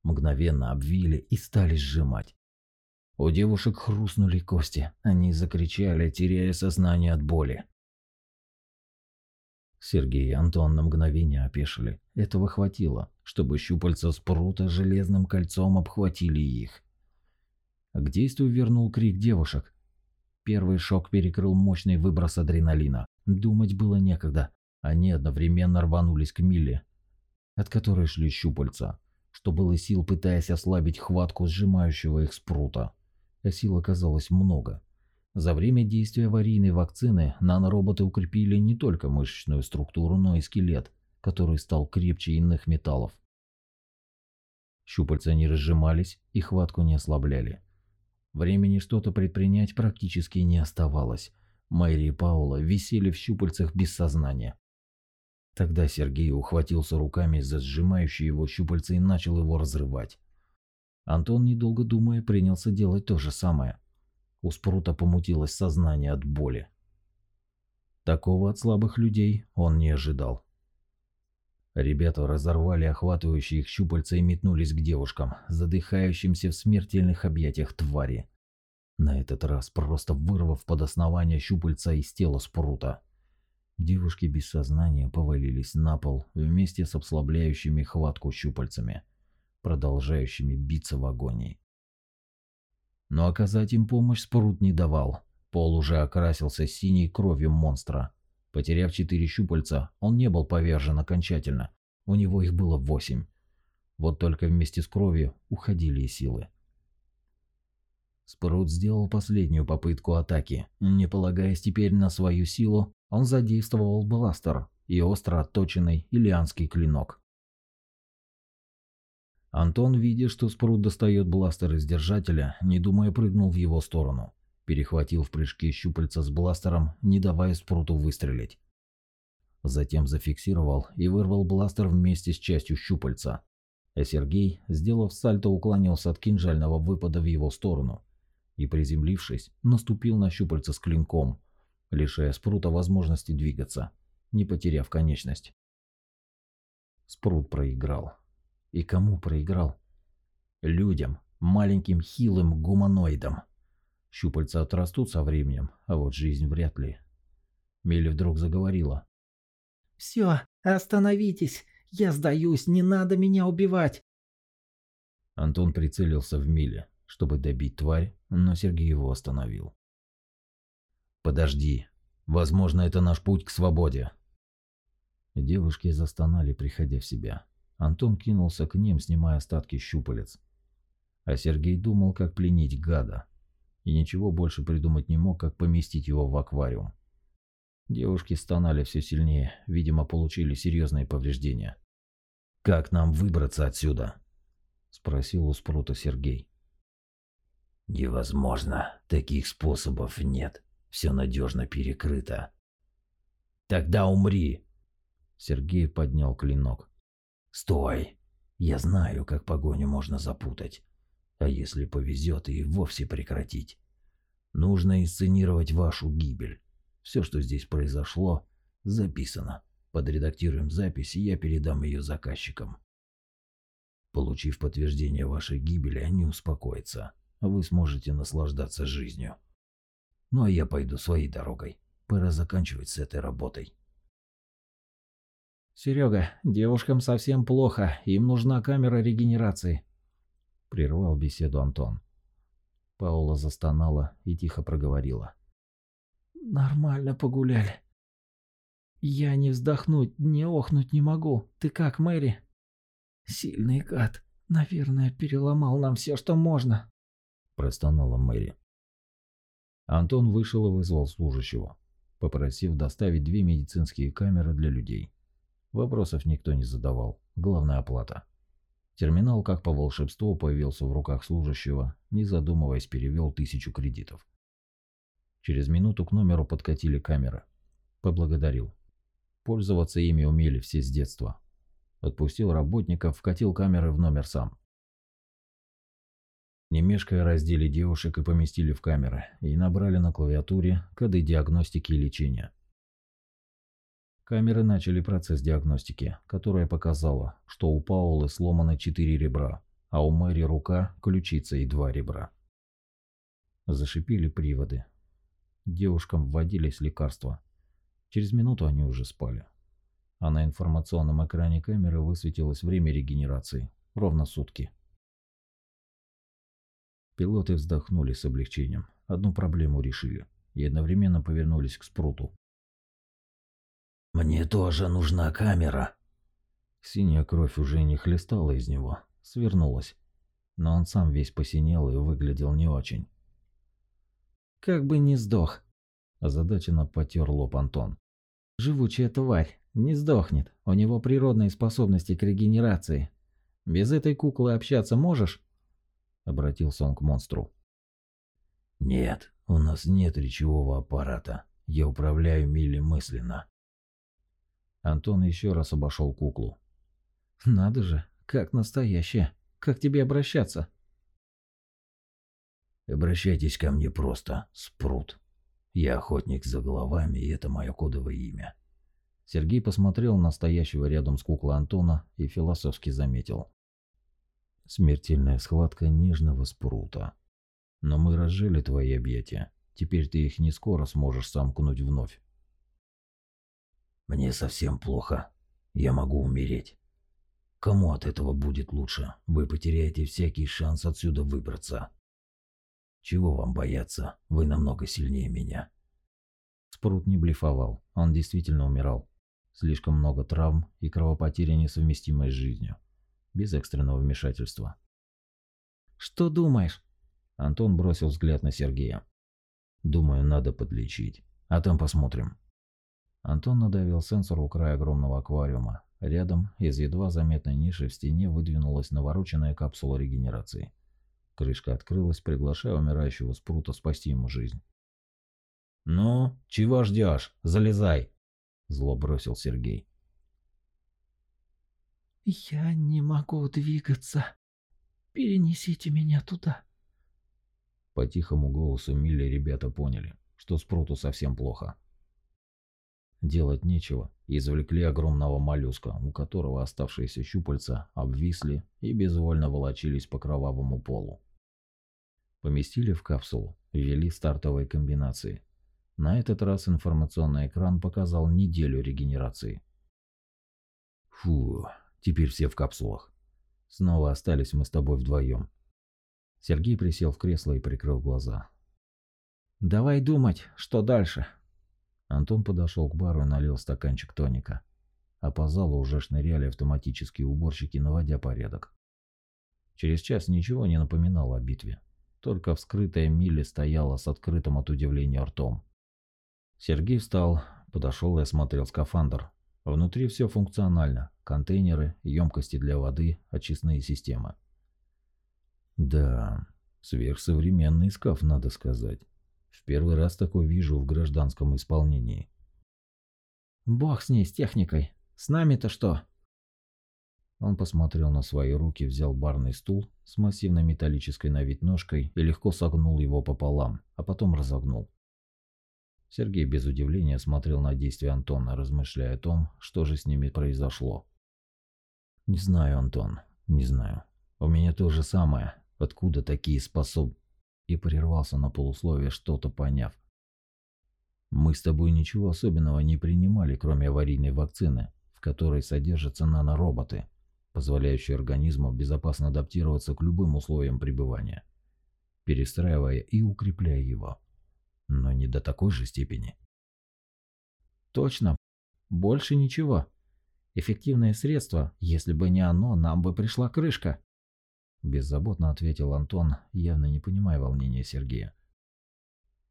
Мгновенно обвили и стали сжимать. У девушек хрустнули кости. Они закричали, теряя сознание от боли. Сергей и Антон на мгновение опешили. Этого хватило, чтобы щупальца спрута железным кольцом обхватили их. К действию вернул крик девушек. Первый шок перекрыл мощный выброс адреналина. Думать было некогда. Они одновременно рванулись к Милле, от которой шли щупальца, что было сил пытаясь ослабить хватку сжимающего их спрута а сил оказалось много. За время действия аварийной вакцины нанороботы укрепили не только мышечную структуру, но и скелет, который стал крепче иных металлов. Щупальца не разжимались и хватку не ослабляли. Времени что-то предпринять практически не оставалось. Мэри и Паула висели в щупальцах без сознания. Тогда Сергей ухватился руками за сжимающие его щупальца и начал его разрывать. Антон, недолго думая, принялся делать то же самое. У Спрута помутилось сознание от боли. Такого от слабых людей он не ожидал. Ребята разорвали охватывающие их щупальца и метнулись к девушкам, задыхающимся в смертельных объятиях твари. На этот раз просто вырвав под основание щупальца из тела спрута. Девушки без сознания повалились на пол вместе с обслабляющими хватку щупальцами, продолжающими биться в агонии. Но оказать им помощь спрут не давал. Пол уже окрасился синей кровью монстра. Потеряв четыре щупальца, он не был повержен окончательно. У него их было восемь. Вот только вместе с кровью уходили и силы. Спрут сделал последнюю попытку атаки. Не полагаясь теперь на свою силу, он задействовал бластер и остро отточенный ильянский клинок. Антон, видя, что Спрут достает бластер из держателя, не думая прыгнул в его сторону. Перехватил в прыжке щупальца с бластером, не давая Спруту выстрелить. Затем зафиксировал и вырвал бластер вместе с частью щупальца. А Сергей, сделав сальто, уклонился от кинжального выпада в его сторону и, приземлившись, наступил на щупальца с клинком, лишая Спрута возможности двигаться, не потеряв конечность. Спрут проиграл. И кому проиграл? Людям, маленьким хилым гуманоидам. Щупальца отрастут со временем, а вот жизнь вряд ли. Милли вдруг заговорила. «Все, остановитесь! Я сдаюсь, не надо меня убивать!» Антон прицелился в Миле, чтобы добить тварь, но Сергей его остановил. «Подожди. Возможно, это наш путь к свободе». Девушки застонали, приходя в себя. Антон кинулся к ним, снимая остатки щупалец. А Сергей думал, как пленить гада. И ничего больше придумать не мог, как поместить его в аквариум. Девушки стонали все сильнее, видимо, получили серьезные повреждения. «Как нам выбраться отсюда?» – спросил у Спрута Сергей. «Невозможно. Таких способов нет. Все надежно перекрыто. Тогда умри. Сергей поднял клинок. Стой. Я знаю, как погоню можно запутать. А если повезет и вовсе прекратить. Нужно инсценировать вашу гибель. Все, что здесь произошло, записано. Подредактируем запись, и я передам ее заказчикам. Получив подтверждение вашей гибели, они успокоятся. Вы сможете наслаждаться жизнью. Ну а я пойду своей дорогой. Пора заканчивать с этой работой. Серега, девушкам совсем плохо, им нужна камера регенерации. Прервал беседу Антон. Паула застонала и тихо проговорила. Нормально погуляли. Я не вздохнуть, не охнуть не могу. Ты как, Мэри? Сильный гад. Наверное, переломал нам все, что можно. Простонала Мэри. Антон вышел и вызвал служащего, попросив доставить две медицинские камеры для людей. Вопросов никто не задавал, главная оплата. Терминал, как по волшебству, появился в руках служащего, не задумываясь, перевел тысячу кредитов. Через минуту к номеру подкатили камеры. Поблагодарил. Пользоваться ими умели все с детства. Отпустил работников, вкатил камеры в номер сам. Не мешкая раздели девушек и поместили в камеры, и набрали на клавиатуре коды диагностики и лечения. Камеры начали процесс диагностики, которая показала, что у Паулы сломаны 4 ребра, а у Мэри рука, ключица и два ребра. Зашипели приводы. Девушкам вводились лекарства. Через минуту они уже спали. А на информационном экране камеры высветилось время регенерации. Ровно сутки. Пилоты вздохнули с облегчением. Одну проблему решили. И одновременно повернулись к спруту. «Мне тоже нужна камера». Синяя кровь уже не хлестала из него, свернулась. Но он сам весь посинел и выглядел не очень. «Как бы не сдох», – озадаченно потер лоб Антон. «Живучая тварь, не сдохнет, у него природные способности к регенерации. Без этой куклы общаться можешь?» Обратился он к монстру. Нет, у нас нет речевого аппарата. Я управляю Милли мысленно. Антон еще раз обошел куклу. Надо же, как настоящая. Как тебе обращаться? Обращайтесь ко мне просто, Спрут. Я охотник за головами, и это мое кодовое имя. Сергей посмотрел на стоящего рядом с куклой Антона и философски заметил. Смертельная схватка нежного спрута. Но мы разжили твои объятия. Теперь ты их не скоро сможешь сомкнуть вновь. Мне совсем плохо. Я могу умереть. Кому от этого будет лучше? Вы потеряете всякий шанс отсюда выбраться. Чего вам бояться? Вы намного сильнее меня. Спрут не блефовал. Он действительно умирал. Слишком много травм и кровопотери несовместимой с жизнью. Без экстренного вмешательства. «Что думаешь?» Антон бросил взгляд на Сергея. «Думаю, надо подлечить. А там посмотрим». Антон надавил сенсор у края огромного аквариума. Рядом, из едва заметной ниши в стене, выдвинулась навороченная капсула регенерации. Крышка открылась, приглашая умирающего спрута спасти ему жизнь. «Ну, чего ждешь? Залезай!» Зло бросил Сергей. «Я не могу двигаться. Перенесите меня туда». По тихому голосу Милли ребята поняли, что Спруту совсем плохо. Делать нечего, извлекли огромного моллюска, у которого оставшиеся щупальца обвисли и безвольно волочились по кровавому полу. Поместили в капсулу, ввели стартовые комбинации – на этот раз информационный экран показал неделю регенерации. Фу, теперь все в капсулах. Снова остались мы с тобой вдвоем. Сергей присел в кресло и прикрыл глаза. «Давай думать, что дальше?» Антон подошел к бару и налил стаканчик тоника. А по залу уже шныряли автоматические уборщики, наводя порядок. Через час ничего не напоминало о битве. Только вскрытая Милли стояла с открытым от удивления ртом. Сергей встал, подошел и осмотрел скафандр. Внутри все функционально. Контейнеры, емкости для воды, очистные системы. Да, сверхсовременный скаф, надо сказать. В первый раз такой вижу в гражданском исполнении. Бог с ней, с техникой. С нами-то что? Он посмотрел на свои руки, взял барный стул с массивной металлической на вид ножкой и легко согнул его пополам, а потом разогнул. Сергей без удивления смотрел на действия Антона, размышляя о том, что же с ними произошло. «Не знаю, Антон, не знаю. У меня то же самое. Откуда такие способ...» И прервался на полусловие, что-то поняв. «Мы с тобой ничего особенного не принимали, кроме аварийной вакцины, в которой содержатся нанороботы, позволяющие организму безопасно адаптироваться к любым условиям пребывания, перестраивая и укрепляя его но не до такой же степени. Точно. Больше ничего. Эффективное средство. Если бы не оно, нам бы пришла крышка. Беззаботно ответил Антон, явно не понимая волнения Сергея.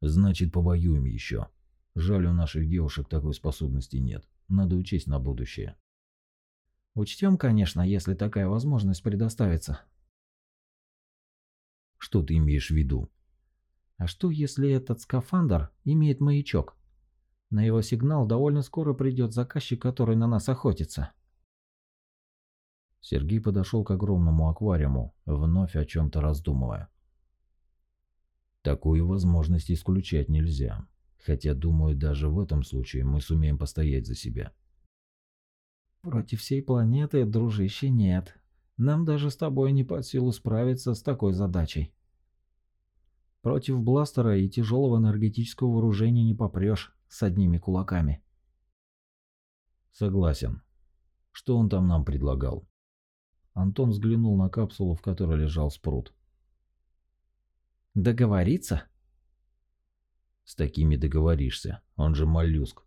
Значит, повоюем еще. Жаль, у наших девушек такой способности нет. Надо учесть на будущее. Учтем, конечно, если такая возможность предоставится. Что ты имеешь в виду? А что, если этот скафандр имеет маячок? На его сигнал довольно скоро придет заказчик, который на нас охотится. Сергей подошел к огромному аквариуму, вновь о чем-то раздумывая. Такую возможность исключать нельзя. Хотя, думаю, даже в этом случае мы сумеем постоять за себя. Против всей планеты, дружище, нет. Нам даже с тобой не под силу справиться с такой задачей. Против бластера и тяжелого энергетического вооружения не попрешь с одними кулаками. Согласен. Что он там нам предлагал? Антон взглянул на капсулу, в которой лежал спрут. Договориться? С такими договоришься. Он же моллюск.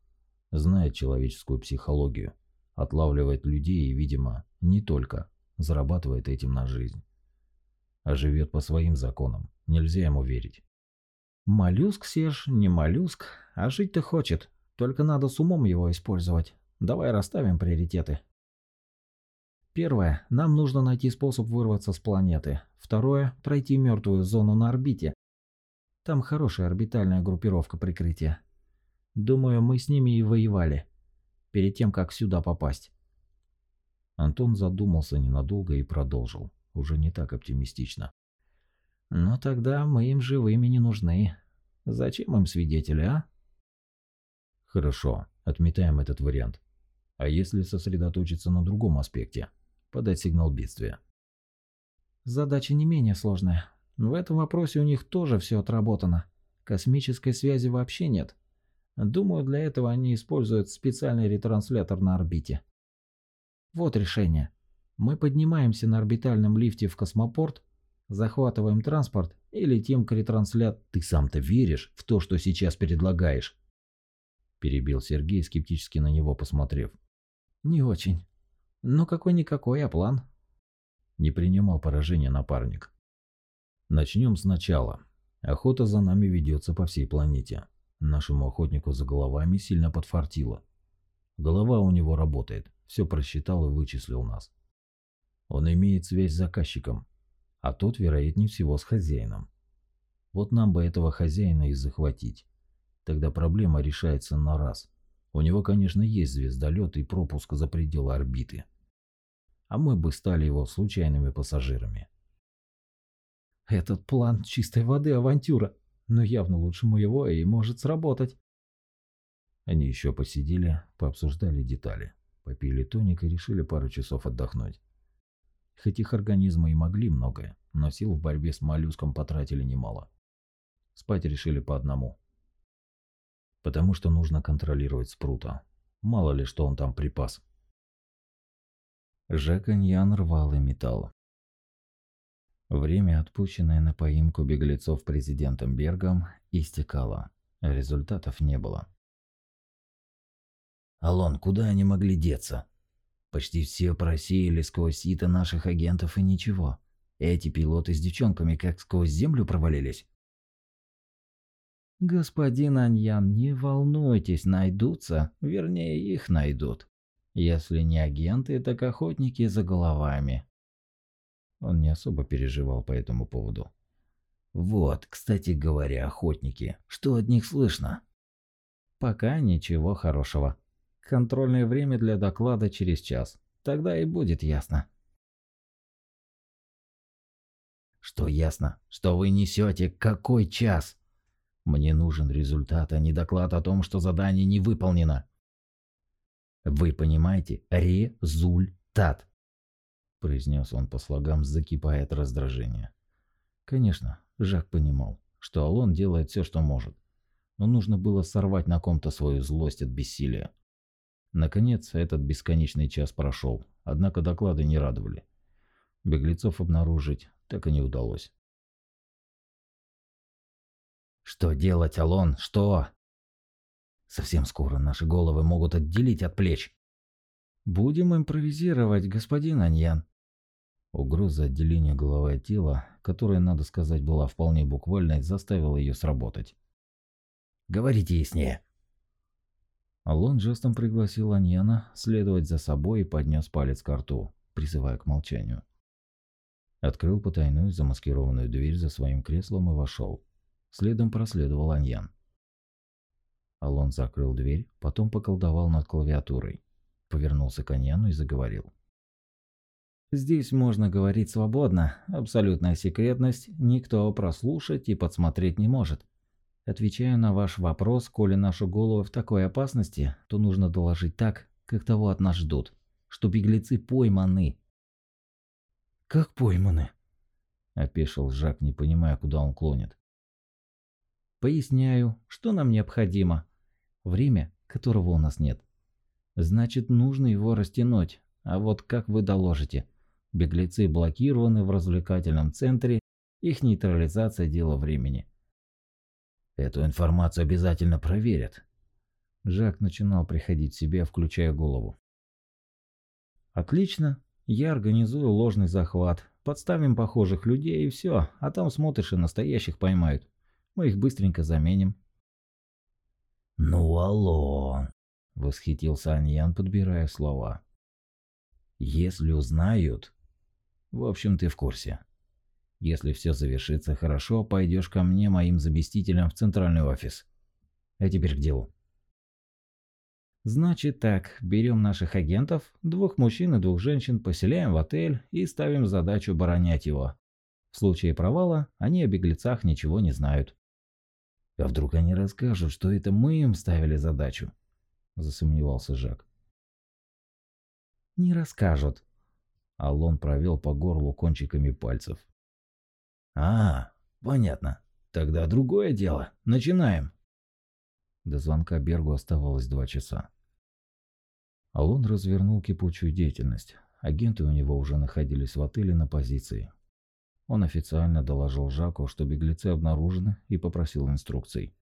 Знает человеческую психологию. Отлавливает людей и, видимо, не только. Зарабатывает этим на жизнь. А живет по своим законам. Нельзя ему верить. Моллюск, Серж, не моллюск, а жить-то хочет. Только надо с умом его использовать. Давай расставим приоритеты. Первое. Нам нужно найти способ вырваться с планеты. Второе. Пройти мертвую зону на орбите. Там хорошая орбитальная группировка прикрытия. Думаю, мы с ними и воевали. Перед тем, как сюда попасть. Антон задумался ненадолго и продолжил, уже не так оптимистично. Но тогда мы им живыми не нужны. Зачем им свидетели, а? Хорошо, отметаем этот вариант. А если сосредоточиться на другом аспекте? Подать сигнал бедствия. Задача не менее сложная. В этом вопросе у них тоже все отработано. Космической связи вообще нет. Думаю, для этого они используют специальный ретранслятор на орбите. Вот решение. Мы поднимаемся на орбитальном лифте в космопорт, захватываем транспорт и летим к ретранслят... Ты сам-то веришь в то, что сейчас предлагаешь? Перебил Сергей, скептически на него посмотрев. Не очень. Но какой-никакой, а план. Не принимал поражения напарник. Начнем сначала. Охота за нами ведется по всей планете. Нашему охотнику за головами сильно подфартило. Голова у него работает, все просчитал и вычислил нас. Он имеет связь с заказчиком, а тот, вероятнее всего, с хозяином. Вот нам бы этого хозяина и захватить. Тогда проблема решается на раз. У него, конечно, есть звездолет и пропуск за пределы орбиты. А мы бы стали его случайными пассажирами. Этот план чистой воды авантюра, но явно лучше моего и может сработать. Они еще посидели, пообсуждали детали, попили тоник и решили пару часов отдохнуть. Хоть их организмы и могли многое, но сил в борьбе с моллюском потратили немало. Спать решили по одному. Потому что нужно контролировать спрута. Мало ли, что он там припас. Жак Аньян рвал и металл. Время, отпущенное на поимку беглецов президентом Бергом, истекало. Результатов не было. «Алон, куда они могли деться? Почти все просеяли сквозь сито наших агентов и ничего. Эти пилоты с девчонками как сквозь землю провалились». «Господин Аньян, не волнуйтесь, найдутся, вернее их найдут. Если не агенты, так охотники за головами. Он не особо переживал по этому поводу. «Вот, кстати говоря, охотники, что от них слышно?» «Пока ничего хорошего. Контрольное время для доклада через час. Тогда и будет ясно». «Что ясно? Что вы несете? Какой час?» «Мне нужен результат, а не доклад о том, что задание не выполнено». «Вы понимаете? Результат. – произнес он по слогам, закипая от раздражения. Конечно, Жак понимал, что Алон делает все, что может, но нужно было сорвать на ком-то свою злость от бессилия. Наконец, этот бесконечный час прошел, однако доклады не радовали. Беглецов обнаружить так и не удалось. «Что делать, Алон? Что?» «Совсем скоро наши головы могут отделить от плеч». «Будем импровизировать, господин Аньян». Угроза отделения головы от тела, которая, надо сказать, была вполне буквальной, заставила ее сработать. «Говорите яснее». Алон жестом пригласил Аньяна следовать за собой и поднес палец к рту, призывая к молчанию. Открыл потайную замаскированную дверь за своим креслом и вошел. Следом проследовал Аньян. Алон закрыл дверь, потом поколдовал над клавиатурой повернулся к Аньяну и заговорил. Здесь можно говорить свободно, абсолютная секретность, никто прослушать и подсмотреть не может. Отвечая на ваш вопрос, коли нашу голову в такой опасности, то нужно доложить так, как того от нас ждут, что беглецы пойманы. Как пойманы? Опешил Жак, не понимая, куда он клонит. Поясняю, что нам необходимо. Время, которого у нас нет. Значит, нужно его растянуть. А вот как вы доложите? Беглецы блокированы в развлекательном центре, их нейтрализация – дело времени. Эту информацию обязательно проверят. Жак начинал приходить в себя, включая голову. Отлично. Я организую ложный захват. Подставим похожих людей и все, а там смотришь и настоящих поймают. Мы их быстренько заменим. Ну, алло. Восхитился Аньян, подбирая слова. Если узнают... В общем, ты в курсе. Если все завершится хорошо, пойдешь ко мне моим заместителем в центральный офис. А теперь к делу. Значит так, берем наших агентов, двух мужчин и двух женщин, поселяем в отель и ставим задачу оборонять его. В случае провала они о беглецах ничего не знают. А вдруг они расскажут, что это мы им ставили задачу? Засомневался Жак. Не расскажут. Аллон провел по горлу кончиками пальцев. А, понятно. Тогда другое дело. Начинаем. До звонка Бергу оставалось два часа. Алон развернул кипучую деятельность. Агенты у него уже находились в отеле на позиции. Он официально доложил Жаку, что беглецы обнаружены, и попросил инструкций.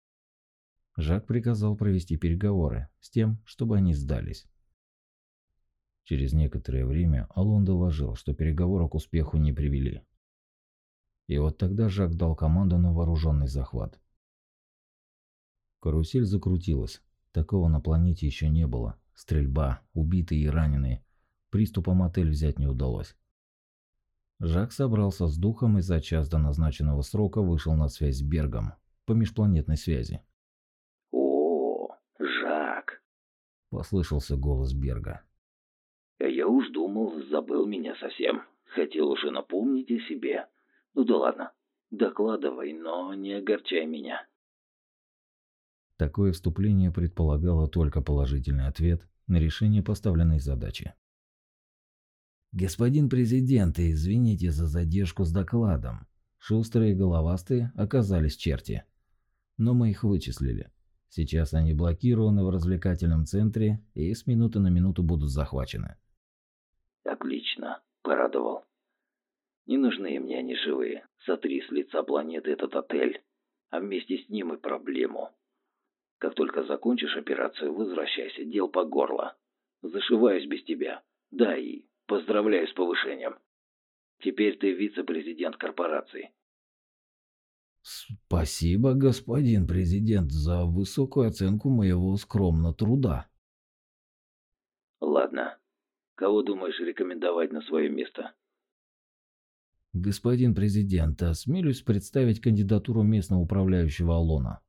Жак приказал провести переговоры с тем, чтобы они сдались. Через некоторое время Алон доложил, что переговоры к успеху не привели. И вот тогда Жак дал команду на вооруженный захват. Карусель закрутилась. Такого на планете еще не было. Стрельба, убитые и раненые. Приступом отель взять не удалось. Жак собрался с духом и за час до назначенного срока вышел на связь с Бергом по межпланетной связи. «О, Жак!» – послышался голос Берга. «Я уж думал, забыл меня совсем. Хотел уже напомнить о себе. Ну да ладно, докладывай, но не огорчай меня». Такое вступление предполагало только положительный ответ на решение поставленной задачи. «Господин президент, извините за задержку с докладом. Шустрые и головастые оказались черти. Но мы их вычислили. Сейчас они блокированы в развлекательном центре и с минуты на минуту будут захвачены». «Отлично, порадовал. Не нужны мне они живые. Сотри с лица планеты этот отель, а вместе с ним и проблему». Как только закончишь операцию, возвращайся, дел по горло. Зашиваюсь без тебя. Да, и поздравляю с повышением. Теперь ты вице-президент корпорации. Спасибо, господин президент, за высокую оценку моего скромного труда. Ладно. Кого думаешь рекомендовать на свое место? Господин президент, осмелюсь представить кандидатуру местного управляющего Алона.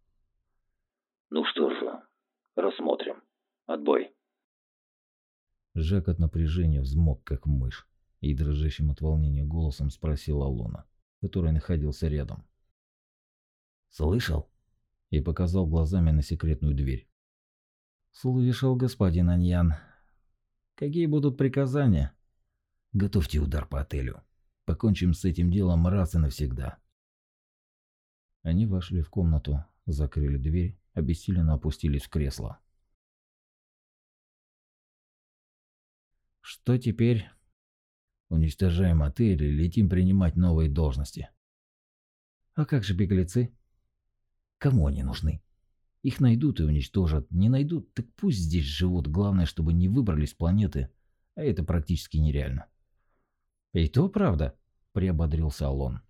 Ну что же, рассмотрим. Отбой. Жак от напряжения взмок, как мышь, и дрожащим от волнения голосом спросил Алона, который находился рядом. «Слышал?» и показал глазами на секретную дверь. «Слышал, господин Аньян. Какие будут приказания?» «Готовьте удар по отелю. Покончим с этим делом раз и навсегда». Они вошли в комнату, закрыли дверь обессиленно опустились в кресло. Что теперь? Уничтожаем отель и летим принимать новые должности. А как же беглецы? Кому они нужны? Их найдут и уничтожат. Не найдут, так пусть здесь живут. Главное, чтобы не выбрались с планеты. А это практически нереально. И то правда, приободрился Алон.